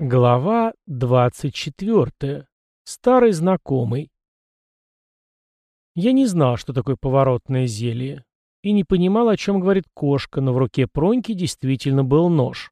Глава 24. Старый знакомый. Я не знал, что такое поворотное зелье, и не понимал, о чем говорит кошка, но в руке Проньки действительно был нож.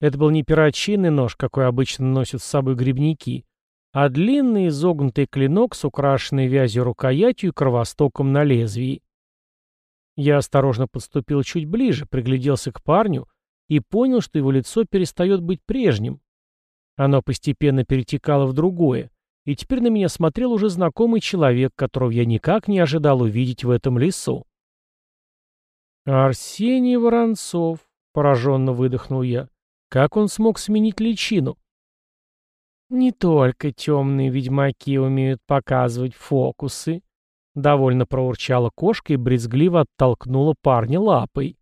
Это был не перочинный нож, какой обычно носят с собой грибники, а длинный изогнутый клинок с украшенной вязью рукоятью и кровостоком на лезвии. Я осторожно подступил чуть ближе, пригляделся к парню и понял, что его лицо перестает быть прежним, оно постепенно перетекало в другое, и теперь на меня смотрел уже знакомый человек, которого я никак не ожидал увидеть в этом лесу. «Арсений Воронцов», — пораженно выдохнул я, — «как он смог сменить личину?» «Не только темные ведьмаки умеют показывать фокусы», — довольно проурчала кошка и брезгливо оттолкнула парня лапой.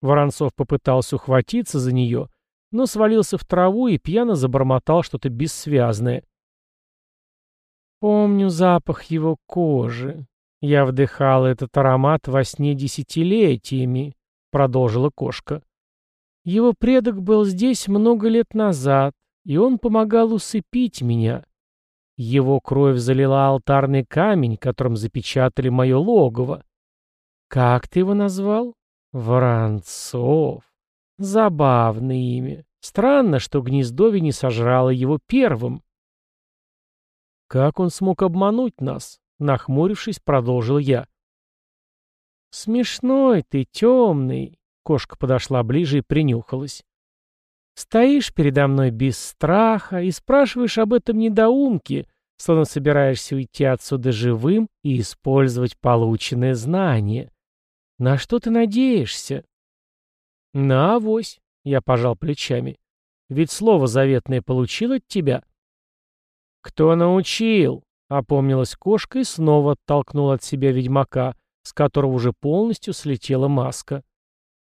Воронцов попытался ухватиться за нее, но свалился в траву и пьяно забормотал что-то бессвязное. Помню запах его кожи. Я вдыхал этот аромат во сне десятилетиями, продолжила кошка. Его предок был здесь много лет назад, и он помогал усыпить меня. Его кровь залила алтарный камень, которым запечатали мое логово. Как ты его назвал? Воронцов. Забавное имя. Странно, что Гнездове не сожрало его первым. «Как он смог обмануть нас?» — нахмурившись, продолжил я. «Смешной ты, темный!» — кошка подошла ближе и принюхалась. «Стоишь передо мной без страха и спрашиваешь об этом недоумке, словно собираешься уйти отсюда живым и использовать полученное знание. На что ты надеешься?» «На авось», — я пожал плечами. «Ведь слово заветное получил от тебя». «Кто научил?» — опомнилась кошка и снова оттолкнула от себя ведьмака, с которого уже полностью слетела маска.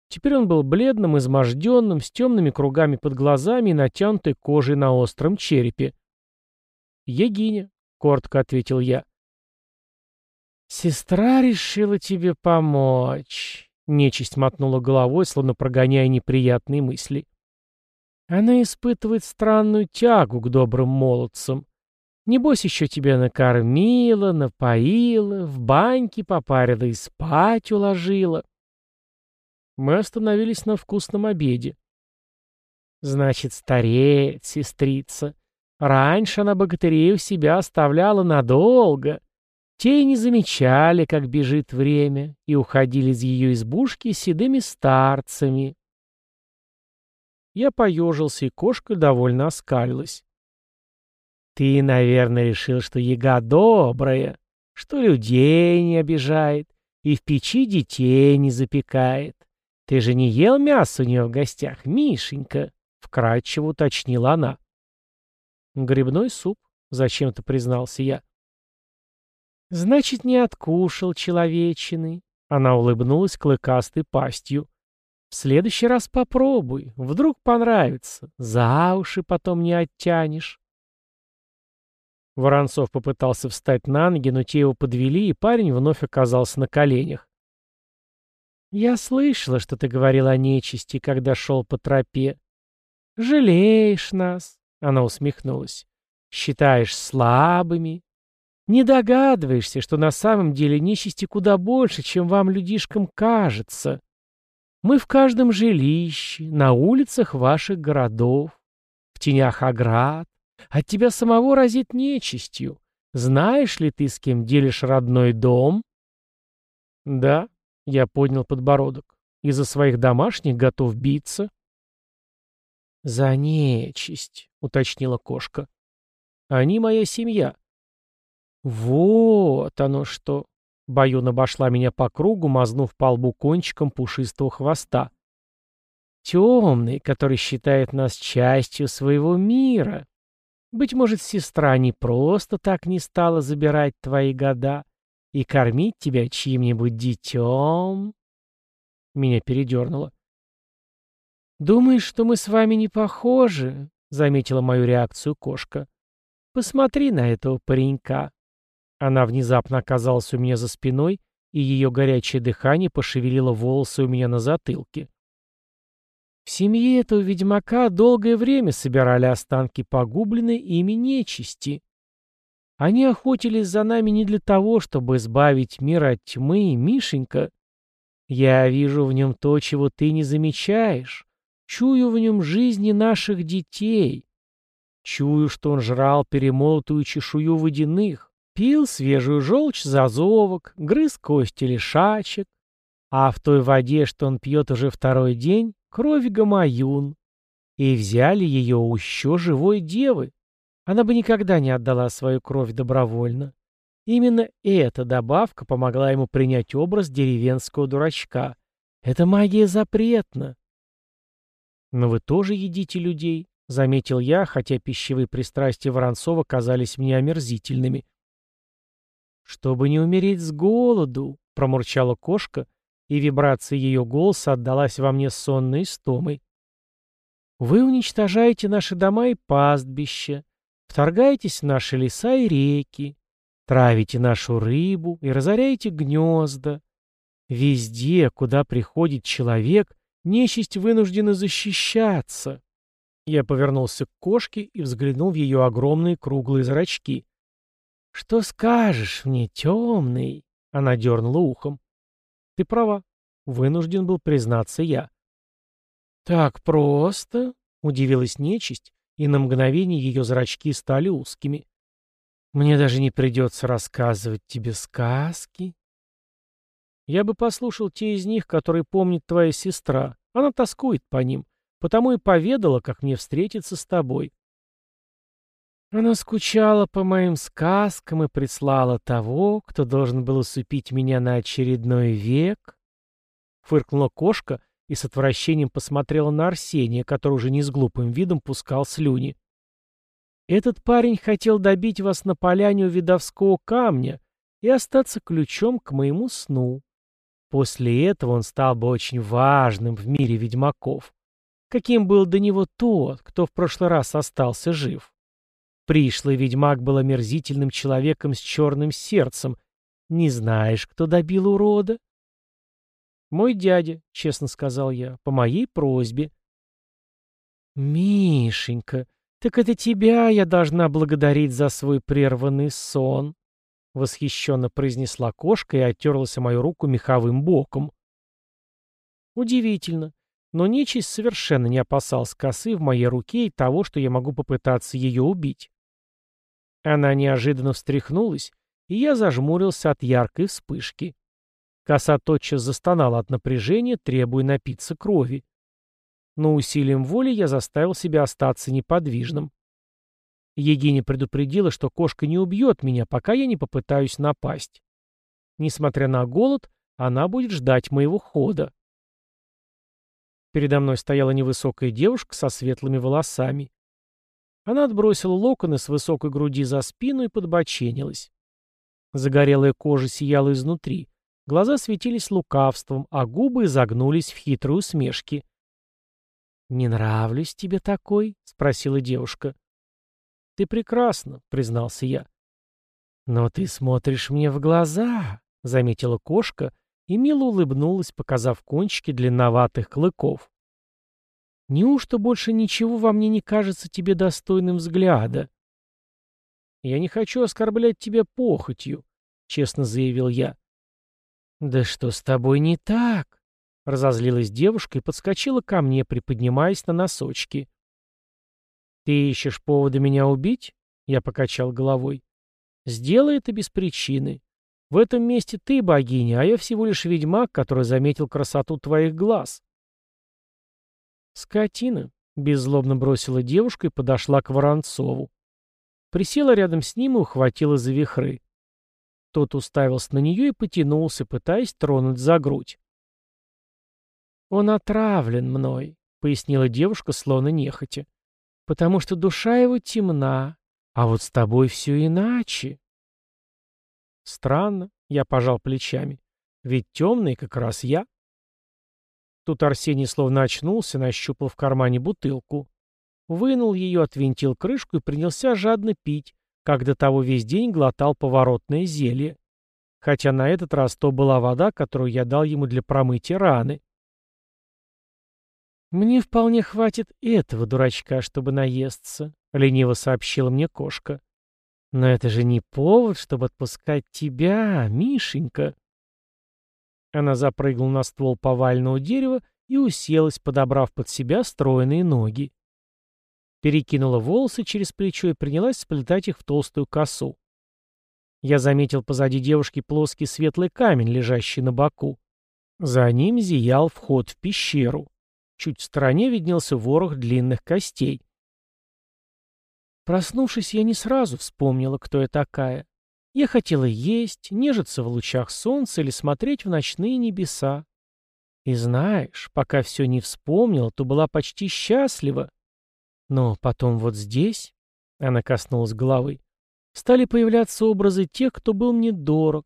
Теперь он был бледным, изможденным, с темными кругами под глазами и натянутой кожей на остром черепе. «Егиня», — коротко ответил я. «Сестра решила тебе помочь», Нечисть мотнула головой, словно прогоняя неприятные мысли. Она испытывает странную тягу к добрым молодцам. Небось, еще тебя накормила, напоила, в баньке попарила и спать уложила. Мы остановились на вкусном обеде. Значит, стареет сестрица. Раньше она богатырей у себя оставляла надолго. Те и не замечали, как бежит время, и уходили из ее избушки седыми старцами. Я поежился, и кошка довольно оскалилась. «Ты, наверное, решил, что яга добрая, что людей не обижает и в печи детей не запекает. Ты же не ел мясо у нее в гостях, Мишенька?» — вкратчиво уточнила она. «Грибной суп», — зачем-то признался я. «Значит, не откушал человечины». Она улыбнулась клыкастой пастью. «В следующий раз попробуй. Вдруг понравится. За уши потом не оттянешь». Воронцов попытался встать на ноги, но те его подвели, и парень вновь оказался на коленях. «Я слышала, что ты говорил о нечисти, когда шел по тропе. Жалеешь нас?» — она усмехнулась. «Считаешь слабыми, не догадываешься, что на самом деле нечисти куда больше, чем вам, людишкам, кажется. Мы в каждом жилище, на улицах ваших городов, в тенях оград. От тебя самого разит нечистью. Знаешь ли ты, с кем делишь родной дом? Да, я поднял подбородок. Из-за своих домашних готов биться. За нечисть, уточнила кошка. Они моя семья. «Вот оно что!» Баюн обошла меня по кругу, мазнув по лбу кончиком пушистого хвоста. «Темный, который считает нас частью своего мира. Быть может, сестра не просто так не стала забирать твои года и кормить тебя чьим-нибудь детем?» Меня передернуло. «Думаешь, что мы с вами не похожи?» — заметила мою реакцию кошка. «Посмотри на этого паренька. Она внезапно оказалась у меня за спиной, и ее горячее дыхание пошевелило волосы у меня на затылке. В семье этого ведьмака долгое время собирали останки погубленной ими нечисти. Они охотились за нами не для того, чтобы избавить мир от тьмы, Мишенька. Я вижу в нем то, чего ты не замечаешь. Чую в нем жизни наших детей. Чую, что он жрал перемолотую чешую водяных, пил свежую желчь зазовок, грыз кости лишачек, а в той воде, что он пьет уже второй день, кровь гамаюн. И взяли ее у еще живой девы. Она бы никогда не отдала свою кровь добровольно. Именно эта добавка помогла ему принять образ деревенского дурачка. Это магия запретна. Но вы тоже едите людей, заметил я, хотя пищевые пристрастия Воронцова казались мне омерзительными. Чтобы не умереть с голоду, промурчала кошка, и вибрация ее голоса отдалась во мне сонной стомой. Вы уничтожаете наши дома и пастбища, Вторгаетесь в наши леса и реки, травите нашу рыбу и разоряете гнезда. Везде, куда приходит человек, нечисть вынуждена защищаться. Я повернулся к кошке и взглянул в ее огромные круглые зрачки. «Что скажешь мне, темный?» — она дернула ухом. «Ты права», — вынужден был признаться я. «Так просто?» — удивилась нечисть, и на мгновение ее зрачки стали узкими. «Мне даже не придется рассказывать тебе сказки». «Я бы послушал те из них, которые помнит твоя сестра. Она тоскует по ним, потому и поведала, как мне встретиться с тобой». Она скучала по моим сказкам и прислала того, кто должен был усыпить меня на очередной век. Фыркнула кошка и с отвращением посмотрела на Арсения, который уже не с глупым видом пускал слюни. «Этот парень хотел добить вас на поляне у видовского камня и остаться ключом к моему сну. После этого он стал бы очень важным в мире ведьмаков, каким был до него тот, кто в прошлый раз остался жив. Пришлый ведьмак был омерзительным человеком с черным сердцем. Не знаешь, кто добил урода?» «Мой дядя», — честно сказал я, — «по моей просьбе». «Мишенька, так это тебя я должна благодарить за свой прерванный сон», — восхищенно произнесла кошка и оттерлась о мою руку меховым боком. Удивительно, но нечисть совершенно не опасалась косы в моей руке и того, что я могу попытаться ее убить. Она неожиданно встряхнулась, и я зажмурился от яркой вспышки. Коса тотчас застонала от напряжения, требуя напиться крови. Но усилием воли я заставил себя остаться неподвижным. Егиня предупредила, что кошка не убьет меня, пока я не попытаюсь напасть. Несмотря на голод, она будет ждать моего хода. Передо мной стояла невысокая девушка со светлыми волосами. Она отбросила локоны с высокой груди за спину и подбоченилась. Загорелая кожа сияла изнутри, Глаза светились лукавством, а губы изогнулись в хитрую усмешки. «Не нравлюсь тебе такой?» — спросила девушка. «Ты прекрасна», — признался я. «Но ты смотришь мне в глаза», — заметила кошка и мило улыбнулась, показав кончики длинноватых клыков. «Неужто больше ничего во мне не кажется тебе достойным взгляда?» «Я не хочу оскорблять тебя похотью», — честно заявил я. «Да что с тобой не так?» — разозлилась девушка и подскочила ко мне, приподнимаясь на носочки. «Ты ищешь повода меня убить?» — я покачал головой. «Сделай это без причины. В этом месте ты богиня, а я всего лишь ведьмак, который заметил красоту твоих глаз». «Скотина», — беззлобно бросила девушка и подошла к Воронцову. Присела рядом с ним и ухватила за вихры. Тот уставился на нее и потянулся, пытаясь тронуть за грудь. «Он отравлен мной», — пояснила девушка, словно нехотя, «потому что душа его темна, а вот с тобой все иначе». «Странно», — я пожал плечами, «ведь темный как раз я». Тут Арсений словно очнулся, нащупал в кармане бутылку. Вынул ее, отвинтил крышку и принялся жадно пить, как до того весь день глотал поворотное зелье. Хотя на этот раз то была вода, которую я дал ему для промытия раны. «Мне вполне хватит этого дурачка, чтобы наесться», — лениво сообщила мне кошка. «Но это же не повод, чтобы отпускать тебя, Мишенька». Она запрыгнула на ствол повального дерева и уселась, подобрав под себя стройные ноги. Перекинула волосы через плечо и принялась сплетать их в толстую косу. Я заметил позади девушки плоский светлый камень, лежащий на боку. За ним зиял вход в пещеру. Чуть в стороне виднелся ворох длинных костей. Проснувшись, я не сразу вспомнила, кто я такая. Я хотела есть, нежиться в лучах солнца или смотреть в ночные небеса. И знаешь, пока все не вспомнила, то была почти счастлива. Но потом вот здесь, — она коснулась головы, — стали появляться образы тех, кто был мне дорог,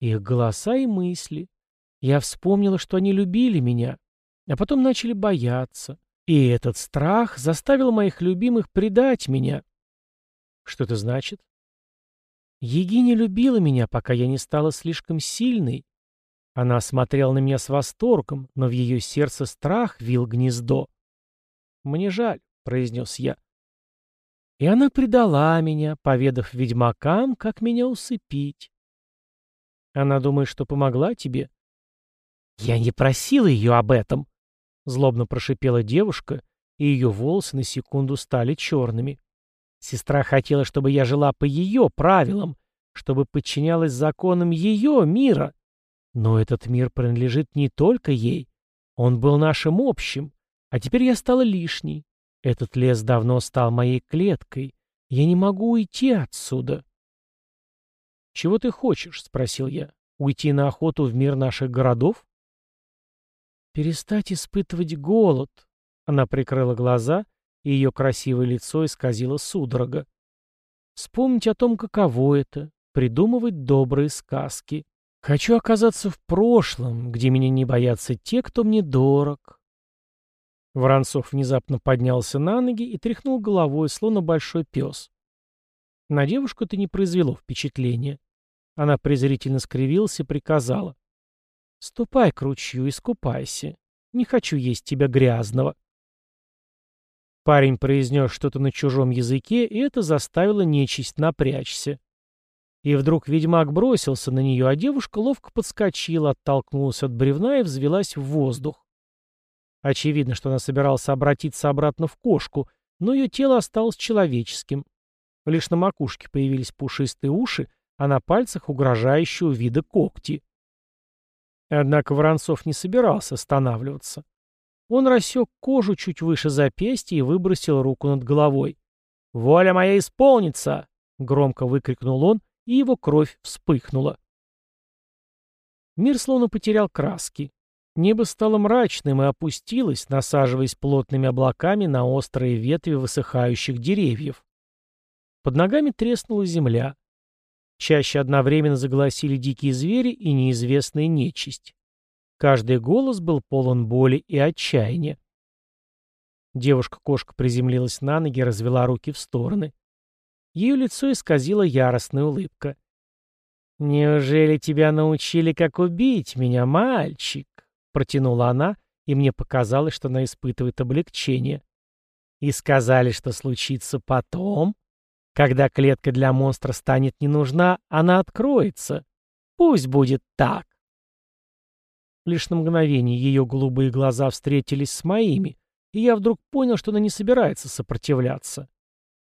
их голоса и мысли. Я вспомнила, что они любили меня, а потом начали бояться. И этот страх заставил моих любимых предать меня. Что это значит? Егиня любила меня, пока я не стала слишком сильной. Она смотрела на меня с восторгом, но в ее сердце страх вил гнездо. «Мне жаль», — произнес я. И она предала меня, поведав ведьмакам, как меня усыпить. Она думает, что помогла тебе? Я не просила ее об этом, — злобно прошипела девушка, и ее волосы на секунду стали черными. Сестра хотела, чтобы я жила по ее правилам, чтобы подчинялась законам ее мира. Но этот мир принадлежит не только ей. Он был нашим общим. А теперь я стала лишней. Этот лес давно стал моей клеткой. Я не могу уйти отсюда. «Чего ты хочешь?» — спросил я. «Уйти на охоту в мир наших городов?» «Перестать испытывать голод». Она прикрыла глаза, и ее красивое лицо исказило судорога. «Вспомнить о том, каково это — придумывать добрые сказки». Хочу оказаться в прошлом, где меня не боятся те, кто мне дорог. Воронцов внезапно поднялся на ноги и тряхнул головой, словно большой пес. На девушку это не произвело впечатления. Она презрительно скривилась и приказала. «Ступай к ручью, искупайся. Не хочу есть тебя грязного». Парень произнес что-то на чужом языке, и это заставило нечисть напрячься. И вдруг ведьмак бросился на нее, а девушка ловко подскочила, оттолкнулась от бревна и взвелась в воздух. Очевидно, что она собиралась обратиться обратно в кошку, но ее тело осталось человеческим. Лишь на макушке появились пушистые уши, а на пальцах угрожающего вида когти. Однако Воронцов не собирался останавливаться. Он рассек кожу чуть выше запястья и выбросил руку над головой. «Воля моя исполнится!» — громко выкрикнул он и его кровь вспыхнула. Мир словно потерял краски. Небо стало мрачным и опустилось, насаживаясь плотными облаками на острые ветви высыхающих деревьев. Под ногами треснула земля. Чаще одновременно заголосили дикие звери и неизвестная нечисть. Каждый голос был полон боли и отчаяния. Девушка-кошка приземлилась на ноги и развела руки в стороны. Ее лицо исказила яростная улыбка. «Неужели тебя научили, как убить меня, мальчик?» Протянула она, и мне показалось, что она испытывает облегчение. «И сказали, что случится потом? Когда клетка для монстра станет не нужна, она откроется. Пусть будет так». Лишь на мгновение ее голубые глаза встретились с моими, и я вдруг понял, что она не собирается сопротивляться.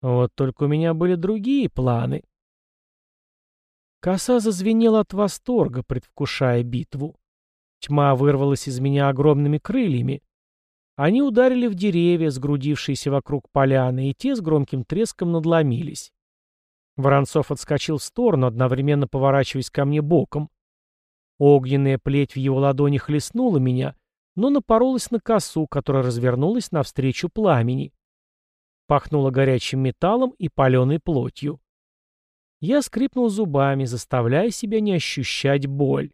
Вот только у меня были другие планы. Коса зазвенела от восторга, предвкушая битву. Тьма вырвалась из меня огромными крыльями. Они ударили в деревья, сгрудившиеся вокруг поляны, и те с громким треском надломились. Воронцов отскочил в сторону, одновременно поворачиваясь ко мне боком. Огненная плеть в его ладони хлестнула меня, но напоролась на косу, которая развернулась навстречу пламени. Пахнуло горячим металлом и паленой плотью. Я скрипнул зубами, заставляя себя не ощущать боль.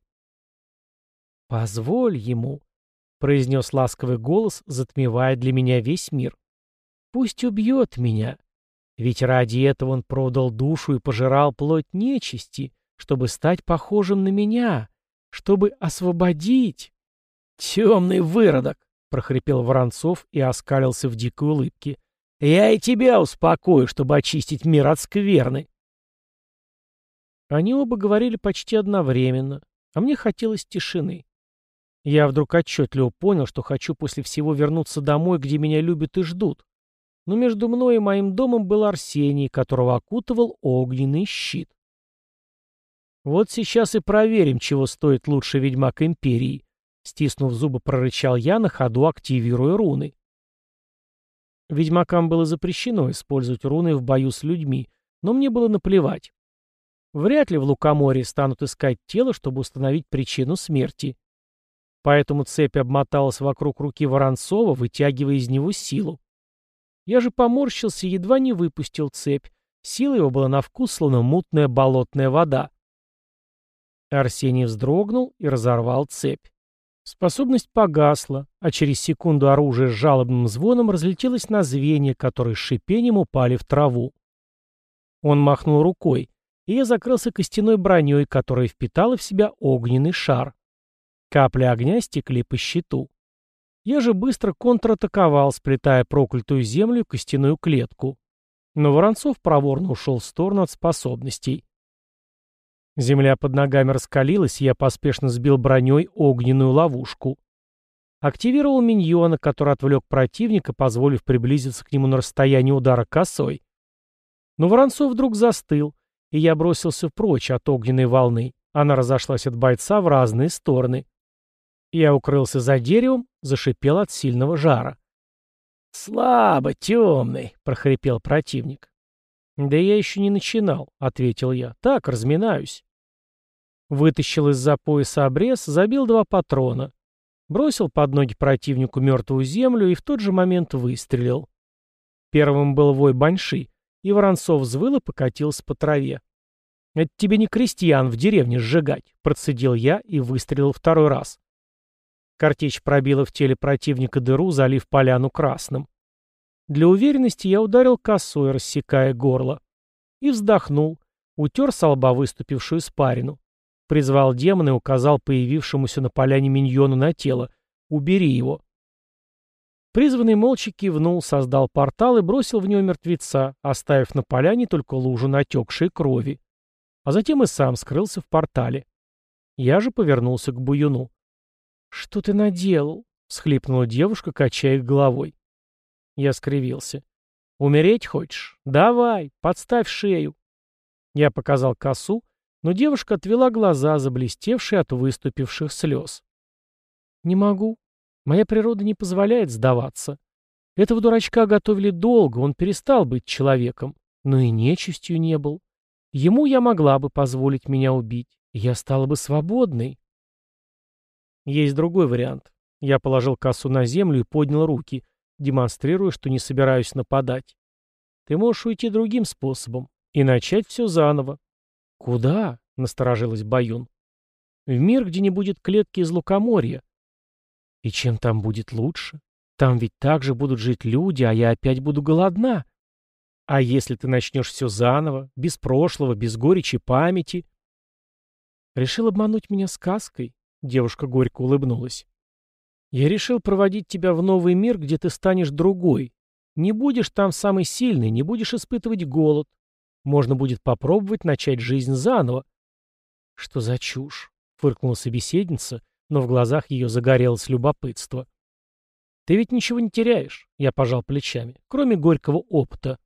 «Позволь ему», — произнес ласковый голос, затмевая для меня весь мир. «Пусть убьет меня. Ведь ради этого он продал душу и пожирал плоть нечисти, чтобы стать похожим на меня, чтобы освободить. Темный выродок!» — прохрипел Воронцов и оскалился в дикой улыбке. «Я и тебя успокою, чтобы очистить мир от скверны». Они оба говорили почти одновременно, а мне хотелось тишины. Я вдруг отчетливо понял, что хочу после всего вернуться домой, где меня любят и ждут. Но между мной и моим домом был Арсений, которого окутывал огненный щит. Вот сейчас и проверим, чего стоит лучший ведьмак Империи. Стиснув зубы, прорычал я, на ходу активируя руны. Ведьмакам было запрещено использовать руны в бою с людьми, но мне было наплевать. Вряд ли в Лукоморье станут искать тело, чтобы установить причину смерти. Поэтому цепь обмоталась вокруг руки Воронцова, вытягивая из него силу. Я же поморщился и едва не выпустил цепь. Сила его была на вкус, словно мутная болотная вода. Арсений вздрогнул и разорвал цепь. Способность погасла, а через секунду оружие с жалобным звоном разлетелось на звенья, которые с шипением упали в траву. Он махнул рукой, и я закрылся костяной броней, которая впитала в себя огненный шар. Капли огня стекли по щиту. Я же быстро контратаковал, сплетая проклятую землю костяную клетку. Но Воронцов проворно ушел в сторону от способностей. Земля под ногами раскалилась, и я поспешно сбил броней огненную ловушку. Активировал миньона, который отвлек противника, позволив приблизиться к нему на расстояние удара косой. Но Воронцов вдруг застыл, и я бросился прочь от огненной волны. Она разошлась от бойца в разные стороны. Я укрылся за деревом, зашипел от сильного жара. «Слабо, темный», — прохрипел противник. «Да я еще не начинал», — ответил я. «Так, разминаюсь». Вытащил из-за пояса обрез, забил два патрона. Бросил под ноги противнику мертвую землю и в тот же момент выстрелил. Первым был вой баньши, и Воронцов взвыл и покатился по траве. «Это тебе не крестьян в деревне сжигать», — процедил я и выстрелил второй раз. Картечь пробила в теле противника дыру, залив поляну красным. Для уверенности я ударил косой, рассекая горло. И вздохнул, утер со лба выступившую спарину. Призвал демона и указал появившемуся на поляне миньону на тело. «Убери его». Призванный молча кивнул, создал портал и бросил в него мертвеца, оставив на поляне только лужу натекшей крови. А затем и сам скрылся в портале. Я же повернулся к Буюну. «Что ты наделал?» — всхлипнула девушка, качая головой. Я скривился. «Умереть хочешь? Давай, подставь шею». Я показал косу, но девушка отвела глаза, заблестевшие от выступивших слез. «Не могу. Моя природа не позволяет сдаваться. Этого дурачка готовили долго, он перестал быть человеком, но и нечистью не был. Ему я могла бы позволить меня убить. Я стала бы свободной». Есть другой вариант. Я положил косу на землю и поднял руки, демонстрируя, что не собираюсь нападать. Ты можешь уйти другим способом и начать все заново. Куда? — насторожилась Баюн. В мир, где не будет клетки из лукоморья. И чем там будет лучше? Там ведь также будут жить люди, а я опять буду голодна. А если ты начнешь все заново, без прошлого, без горечи памяти? Решил обмануть меня сказкой? Девушка горько улыбнулась. «Я решил проводить тебя в новый мир, где ты станешь другой. Не будешь там самый сильный, не будешь испытывать голод. Можно будет попробовать начать жизнь заново». «Что за чушь?» — фыркнула собеседница, но в глазах ее загорелось любопытство. «Ты ведь ничего не теряешь», — я пожал плечами, — «кроме горького опыта».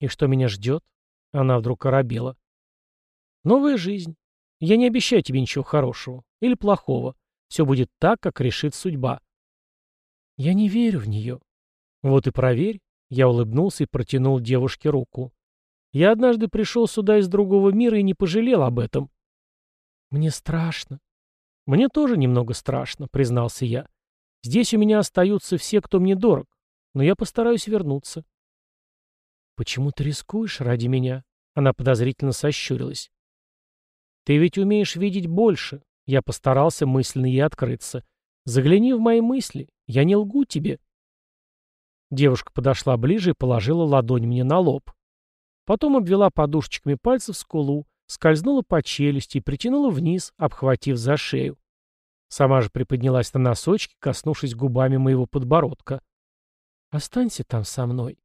«И что меня ждет?» — она вдруг оробела. «Новая жизнь. Я не обещаю тебе ничего хорошего. Или плохого. Все будет так, как решит судьба. Я не верю в нее. Вот и проверь. Я улыбнулся и протянул девушке руку. Я однажды пришел сюда из другого мира и не пожалел об этом. Мне страшно. Мне тоже немного страшно, признался я. Здесь у меня остаются все, кто мне дорог, но я постараюсь вернуться. Почему ты рискуешь ради меня? Она подозрительно сощурилась. Ты ведь умеешь видеть больше, я постарался мысленно ей открыться. «Загляни в мои мысли. Я не лгу тебе». Девушка подошла ближе и положила ладонь мне на лоб. Потом обвела подушечками пальцев скулу, скользнула по челюсти и притянула вниз, обхватив за шею. Сама же приподнялась на носочки, коснувшись губами моего подбородка. «Останься там со мной».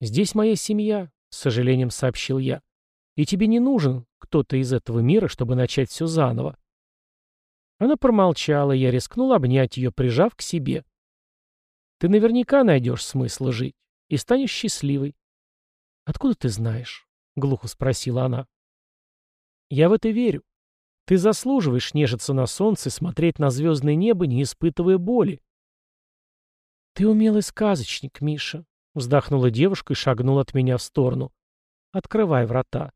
«Здесь моя семья», — с сожалением сообщил я. «И тебе не нужен кто-то из этого мира, чтобы начать все заново». Она промолчала, и я рискнул обнять ее, прижав к себе. «Ты наверняка найдешь смысл жить и станешь счастливой». «Откуда ты знаешь?» — глухо спросила она. «Я в это верю. Ты заслуживаешь нежиться на солнце и смотреть на звездное небо, не испытывая боли». «Ты умелый сказочник, Миша», — вздохнула девушка и шагнула от меня в сторону. «Открывай врата.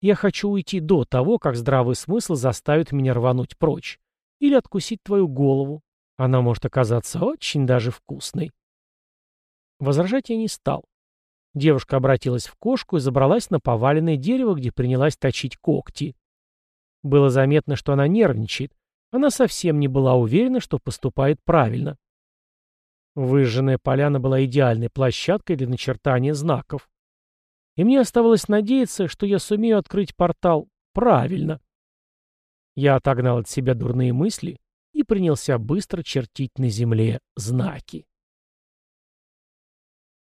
Я хочу уйти до того, как здравый смысл заставит меня рвануть прочь. Или откусить твою голову. Она может оказаться очень даже вкусной». Возражать я не стал. Девушка обратилась в кошку и забралась на поваленное дерево, где принялась точить когти. Было заметно, что она нервничает. Она совсем не была уверена, что поступает правильно. Выжженная поляна была идеальной площадкой для начертания знаков. И мне оставалось надеяться, что я сумею открыть портал правильно. Я отогнал от себя дурные мысли и принялся быстро чертить на земле знаки.